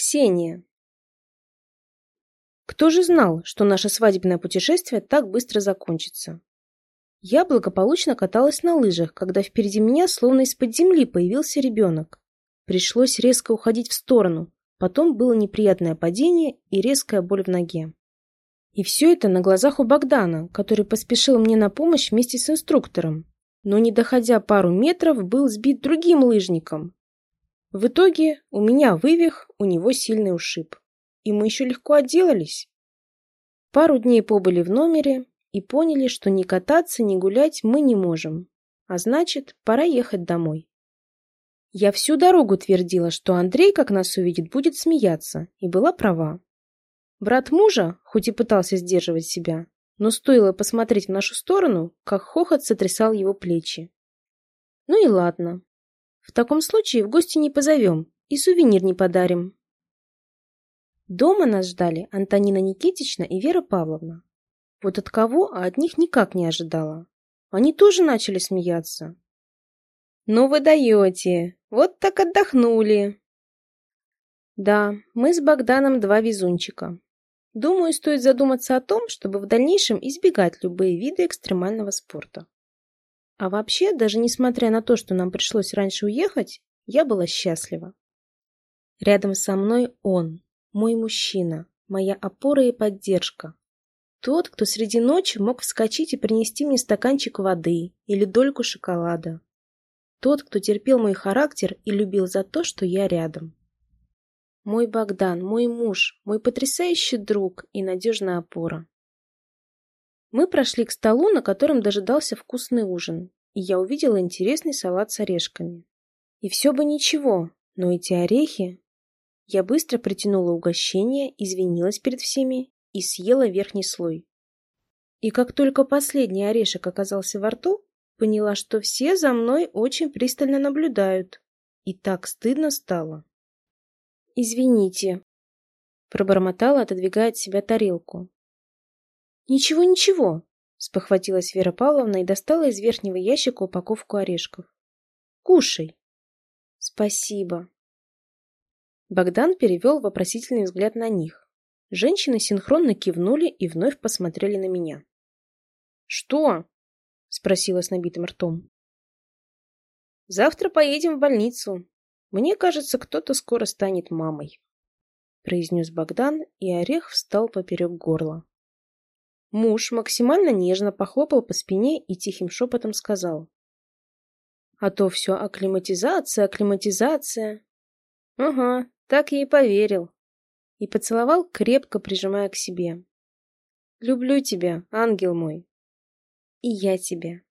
Ксения. Кто же знал, что наше свадебное путешествие так быстро закончится? Я благополучно каталась на лыжах, когда впереди меня словно из-под земли появился ребенок. Пришлось резко уходить в сторону, потом было неприятное падение и резкая боль в ноге. И все это на глазах у Богдана, который поспешил мне на помощь вместе с инструктором, но не доходя пару метров, был сбит другим лыжником. В итоге у меня вывих, у него сильный ушиб. И мы еще легко отделались. Пару дней побыли в номере и поняли, что ни кататься, ни гулять мы не можем. А значит, пора ехать домой. Я всю дорогу твердила, что Андрей, как нас увидит, будет смеяться, и была права. Брат мужа, хоть и пытался сдерживать себя, но стоило посмотреть в нашу сторону, как хохот сотрясал его плечи. Ну и ладно. В таком случае в гости не позовем и сувенир не подарим. Дома нас ждали Антонина Никитична и Вера Павловна. Вот от кого, а от них никак не ожидала. Они тоже начали смеяться. «Ну вы даете! Вот так отдохнули!» Да, мы с Богданом два везунчика. Думаю, стоит задуматься о том, чтобы в дальнейшем избегать любые виды экстремального спорта. А вообще, даже несмотря на то, что нам пришлось раньше уехать, я была счастлива. Рядом со мной он, мой мужчина, моя опора и поддержка. Тот, кто среди ночи мог вскочить и принести мне стаканчик воды или дольку шоколада. Тот, кто терпел мой характер и любил за то, что я рядом. Мой Богдан, мой муж, мой потрясающий друг и надежная опора. Мы прошли к столу, на котором дожидался вкусный ужин, и я увидела интересный салат с орешками. И все бы ничего, но эти орехи... Я быстро притянула угощение, извинилась перед всеми и съела верхний слой. И как только последний орешек оказался во рту, поняла, что все за мной очень пристально наблюдают. И так стыдно стало. «Извините», — пробормотала, отодвигая от себя тарелку. «Ничего, ничего», — спохватилась Вера Павловна и достала из верхнего ящика упаковку орешков. «Кушай». «Спасибо». Богдан перевел вопросительный взгляд на них. Женщины синхронно кивнули и вновь посмотрели на меня. «Что?» — спросила с набитым ртом. «Завтра поедем в больницу. Мне кажется, кто-то скоро станет мамой, произнес Богдан, и орех встал поперек горла. Муж максимально нежно похлопал по спине и тихим шепотом сказал. А то все акклиматизация, акклиматизация. Ага, так я и поверил. И поцеловал, крепко прижимая к себе. Люблю тебя, ангел мой. И я тебя.